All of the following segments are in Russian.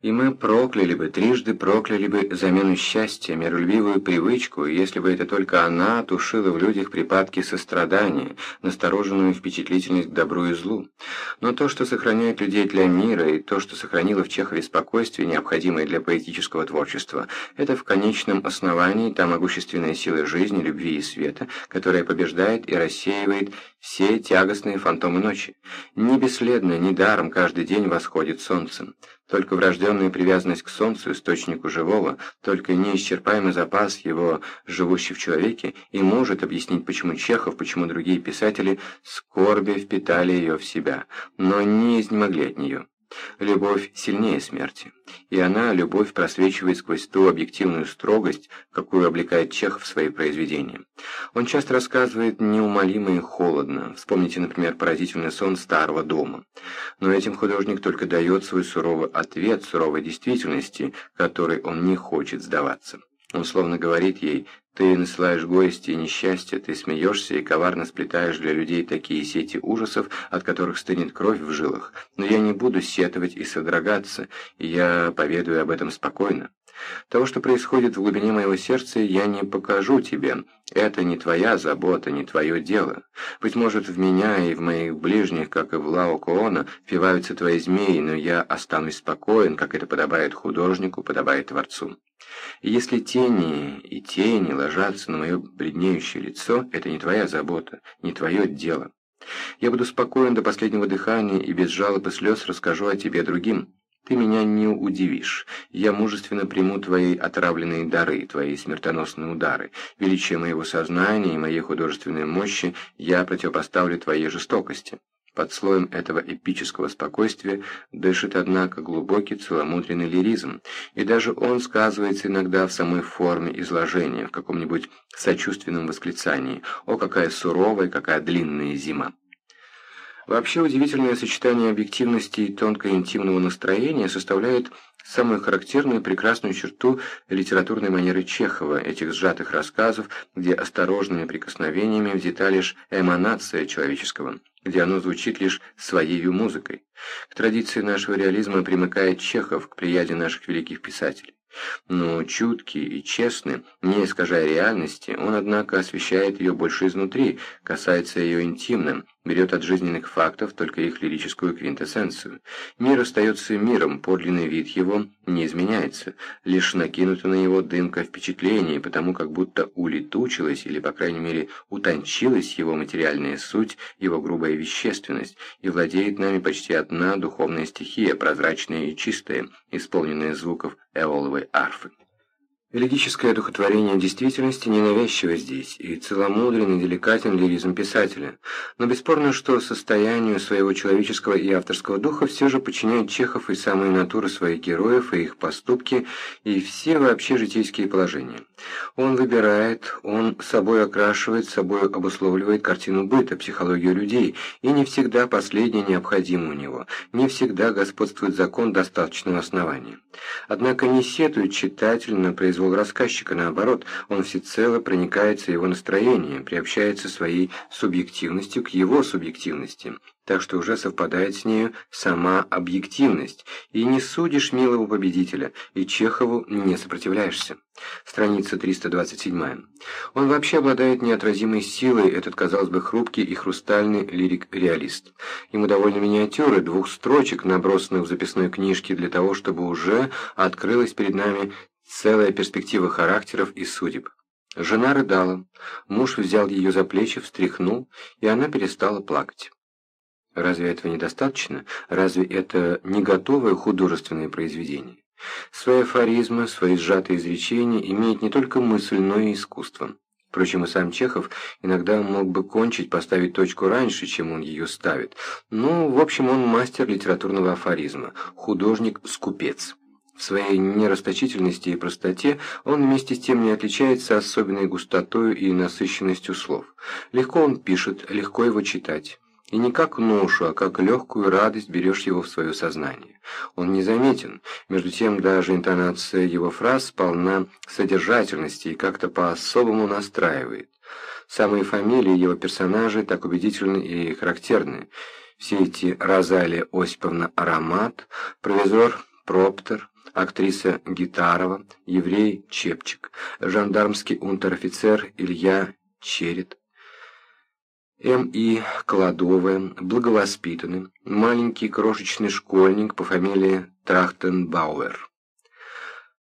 И мы прокляли бы, трижды прокляли бы замену счастья, миролюбивую привычку, если бы это только она тушила в людях припадки сострадания, настороженную впечатлительность к добру и злу. Но то, что сохраняет людей для мира, и то, что сохранило в Чехове спокойствие, необходимое для поэтического творчества, это в конечном основании та могущественная сила жизни, любви и света, которая побеждает и рассеивает все тягостные фантомы ночи. Не бесследно, не даром каждый день восходит солнце. Только врожденная привязанность к солнцу, источнику живого, только неисчерпаемый запас его, живущий в человеке, и может объяснить, почему Чехов, почему другие писатели скорби впитали ее в себя, но не изнемогли от нее. Любовь сильнее смерти, и она, любовь, просвечивает сквозь ту объективную строгость, какую облекает Чехов в свои произведения. Он часто рассказывает неумолимо и холодно, вспомните, например, поразительный сон старого дома. Но этим художник только дает свой суровый ответ суровой действительности, которой он не хочет сдаваться. Он словно говорит ей ты насылаешь гости и несчастья, ты смеешься и коварно сплетаешь для людей такие сети ужасов, от которых стынет кровь в жилах. Но я не буду сетовать и содрогаться, и я поведаю об этом спокойно. Того, что происходит в глубине моего сердца, я не покажу тебе. Это не твоя забота, не твое дело. Быть может, в меня и в моих ближних, как и в Лао Коона, впиваются твои змеи, но я останусь спокоен, как это подобает художнику, подобает Творцу. И если тени и тени ложатся на мое бледнеющее лицо, это не твоя забота, не твое дело. Я буду спокоен до последнего дыхания и без жалоб и слез расскажу о тебе другим. Ты меня не удивишь. Я мужественно приму твои отравленные дары, твои смертоносные удары. Величие моего сознания и моей художественной мощи я противопоставлю твоей жестокости. Под слоем этого эпического спокойствия дышит, однако, глубокий целомудренный лиризм, и даже он сказывается иногда в самой форме изложения, в каком-нибудь сочувственном восклицании «О, какая суровая, какая длинная зима!». Вообще удивительное сочетание объективности и тонко интимного настроения составляет самую характерную и прекрасную черту литературной манеры Чехова, этих сжатых рассказов, где осторожными прикосновениями взята лишь эманация человеческого, где оно звучит лишь своей музыкой. К традиции нашего реализма примыкает Чехов, к прияде наших великих писателей. Но чуткий и честный, не искажая реальности, он, однако, освещает ее больше изнутри, касается ее интимным, берет от жизненных фактов только их лирическую квинтэссенцию. Мир остается миром, подлинный вид его не изменяется, лишь накинута на него дымка впечатлений, потому как будто улетучилась или, по крайней мере, утончилась его материальная суть, его грубая вещественность, и владеет нами почти одна духовная стихия, прозрачная и чистая, исполненная звуков эоловой арфы. Элегическое одухотворение действительности ненавязчиво здесь, и целомудрен и деликатен лиризм писателя, но бесспорно, что состоянию своего человеческого и авторского духа все же подчиняет Чехов и самые натуры своих героев, и их поступки, и все вообще житейские положения. Он выбирает, он собой окрашивает, собой обусловливает картину быта, психологию людей, и не всегда последнее необходимо у него, не всегда господствует закон достаточного основания. Однако не сетует читатель на произвол рассказчика, наоборот, он всецело проникается его настроением, приобщается своей субъективностью к его субъективности, так что уже совпадает с нею сама объективность, и не судишь милого победителя, и Чехову не сопротивляешься. Страница 327. Он вообще обладает неотразимой силой, этот, казалось бы, хрупкий и хрустальный лирик-реалист. Ему довольно миниатюры, двух строчек, набросанных в записной книжке, для того, чтобы уже открылась перед нами целая перспектива характеров и судеб. Жена рыдала, муж взял ее за плечи, встряхнул, и она перестала плакать. Разве этого недостаточно? Разве это не готовое художественное произведение? Свои афоризмы, свои сжатые изречения имеет не только мысль, но и искусство. Впрочем, и сам Чехов иногда мог бы кончить, поставить точку раньше, чем он ее ставит. Но, в общем, он мастер литературного афоризма, художник-скупец. В своей нерасточительности и простоте он вместе с тем не отличается особенной густотою и насыщенностью слов. Легко он пишет, легко его читать. И не как ношу, а как легкую радость берешь его в свое сознание. Он незаметен, между тем даже интонация его фраз полна содержательности и как-то по-особому настраивает. Самые фамилии его персонажей так убедительны и характерны. Все эти Розалия Осиповна Аромат, провизор Проптер, актриса Гитарова, еврей Чепчик, жандармский унтер-офицер Илья Черет, М.И. Кладовая, благовоспитанный, маленький крошечный школьник по фамилии Трахтенбауэр.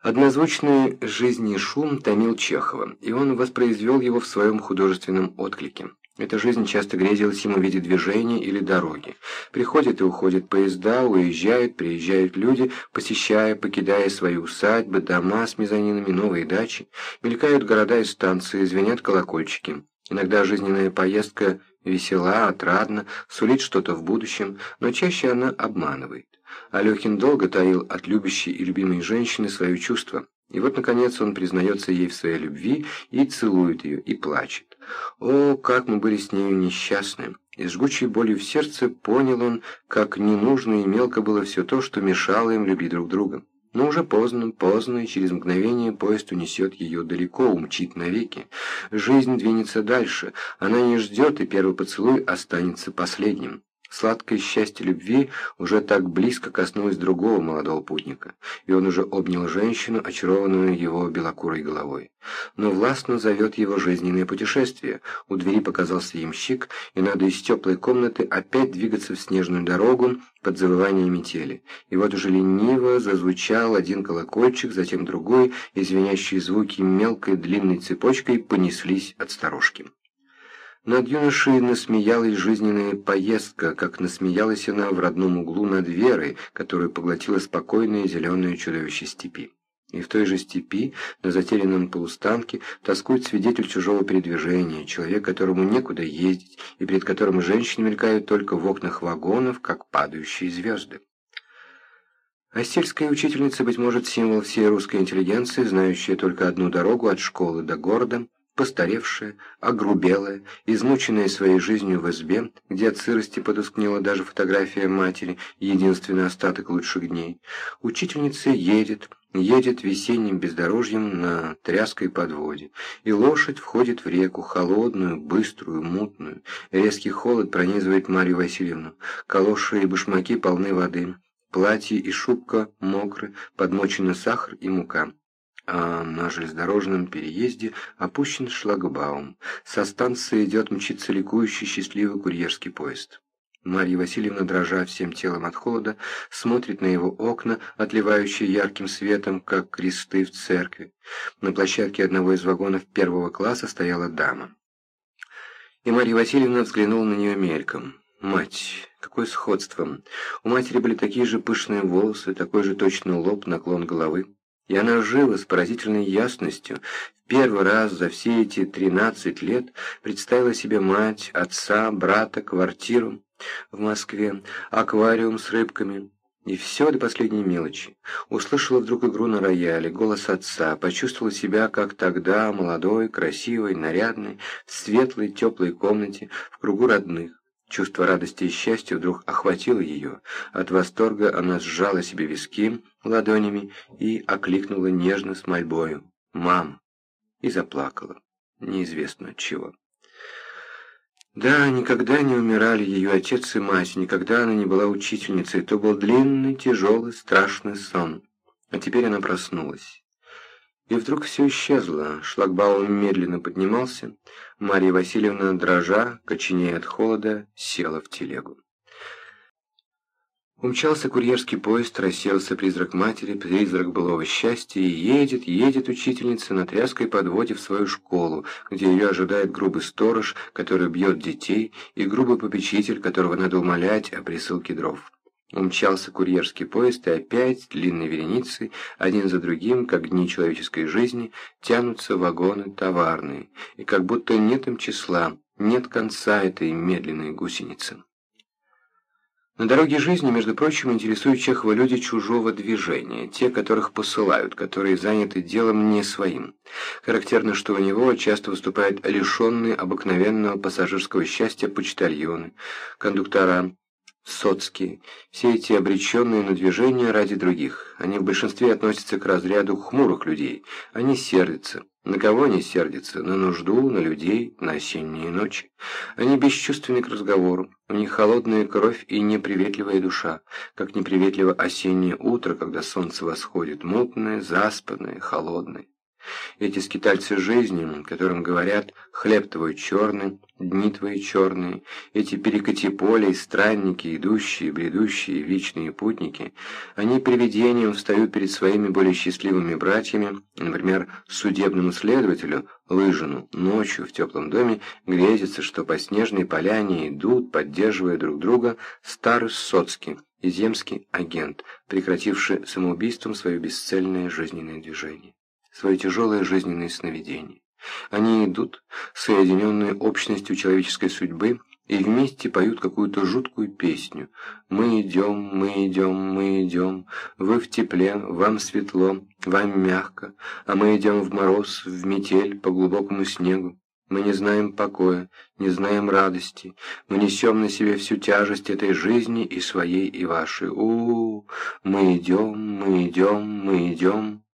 Однозвучный «Жизни шум» томил Чехова, и он воспроизвел его в своем художественном отклике. Эта жизнь часто грезилась ему в виде движения или дороги. Приходят и уходят поезда, уезжают, приезжают люди, посещая, покидая свои усадьбы, дома с мезонинами, новые дачи. Мелькают города и станции, звенят колокольчики. Иногда жизненная поездка весела, отрадна, сулит что-то в будущем, но чаще она обманывает. Алехин долго таил от любящей и любимой женщины свое чувство. И вот, наконец, он признается ей в своей любви и целует ее, и плачет. О, как мы были с нею несчастны! И с жгучей болью в сердце понял он, как ненужно и мелко было все то, что мешало им любить друг друга. Но уже поздно, поздно, и через мгновение поезд унесет ее далеко, умчит навеки. Жизнь двинется дальше, она не ждет, и первый поцелуй останется последним. Сладкое счастье любви уже так близко коснулось другого молодого путника, и он уже обнял женщину, очарованную его белокурой головой. Но властно зовет его жизненное путешествие. У двери показался ямщик, и надо из теплой комнаты опять двигаться в снежную дорогу под завывание метели. И вот уже лениво зазвучал один колокольчик, затем другой, и звенящие звуки мелкой длинной цепочкой понеслись от сторожки. Над юношей насмеялась жизненная поездка, как насмеялась она в родном углу над Верой, которую поглотила спокойное зеленое чудовище степи. И в той же степи, на затерянном полустанке, тоскует свидетель чужого передвижения, человек, которому некуда ездить, и перед которым женщины мелькают только в окнах вагонов, как падающие звезды. А сельская учительница, быть может, символ всей русской интеллигенции, знающая только одну дорогу от школы до города, постаревшая, огрубелая, измученная своей жизнью в избе, где от сырости потускнела даже фотография матери, единственный остаток лучших дней. Учительница едет, едет весенним бездорожьем на тряской подводе, и лошадь входит в реку, холодную, быструю, мутную. Резкий холод пронизывает Марию Васильевну, калоши и башмаки полны воды. Платье и шубка мокры, подмочены сахар и мука а на железнодорожном переезде опущен шлагбаум. Со станции идет мчиться ликующий счастливый курьерский поезд. Марья Васильевна, дрожа всем телом от холода, смотрит на его окна, отливающие ярким светом, как кресты в церкви. На площадке одного из вагонов первого класса стояла дама. И Марья Васильевна взглянула на нее мельком. Мать, какое сходство! У матери были такие же пышные волосы, такой же точный лоб, наклон головы. И она живо, с поразительной ясностью, в первый раз за все эти тринадцать лет представила себе мать, отца, брата, квартиру в Москве, аквариум с рыбками. И все до последней мелочи. Услышала вдруг игру на рояле, голос отца, почувствовала себя, как тогда, молодой, красивой, нарядной, в светлой, теплой комнате, в кругу родных. Чувство радости и счастья вдруг охватило ее. От восторга она сжала себе виски ладонями и окликнула нежно с мольбою «Мам!» и заплакала, неизвестно от чего. Да, никогда не умирали ее отец и мать, никогда она не была учительницей, то был длинный, тяжелый, страшный сон. А теперь она проснулась. И вдруг все исчезло, шлагбаум медленно поднимался, Марья Васильевна, дрожа, коченея от холода, села в телегу. Умчался курьерский поезд, расселся призрак матери, призрак былого счастья, и едет, едет учительница на тряской подводе в свою школу, где ее ожидает грубый сторож, который бьет детей, и грубый попечитель, которого надо умолять о присылке дров. Умчался курьерский поезд, и опять длинной вереницей, один за другим, как дни человеческой жизни, тянутся вагоны товарные, и как будто нет им числа, нет конца этой медленной гусеницы. На дороге жизни, между прочим, интересуют Чехова люди чужого движения, те, которых посылают, которые заняты делом не своим. Характерно, что у него часто выступают лишенные обыкновенного пассажирского счастья почтальоны, кондуктора, соцкие, все эти обреченные на движение ради других. Они в большинстве относятся к разряду хмурых людей. Они сердятся, На кого они сердятся? На нужду, на людей, на осенние ночи. Они бесчувственны к разговору. У них холодная кровь и неприветливая душа, как неприветливо осеннее утро, когда солнце восходит, мутное, заспанное, холодное. Эти скитальцы жизни, которым говорят «хлеб твой черный», «дни твои черные», эти перекати полей, странники, идущие, бредущие, вечные путники, они привидением встают перед своими более счастливыми братьями, например, судебному следователю, Лыжину, ночью в теплом доме грезится, что по снежной поляне идут, поддерживая друг друга, старый Соцкий, иземский агент, прекративший самоубийством свое бесцельное жизненное движение свое тяжелое жизненное сновидение. Они идут, соединенные общностью человеческой судьбы, и вместе поют какую-то жуткую песню. «Мы идем, мы идем, мы идем, вы в тепле, вам светло, вам мягко, а мы идем в мороз, в метель, по глубокому снегу. Мы не знаем покоя, не знаем радости, мы несем на себе всю тяжесть этой жизни и своей, и вашей. У, -у, -у мы идем, мы идем, мы идем».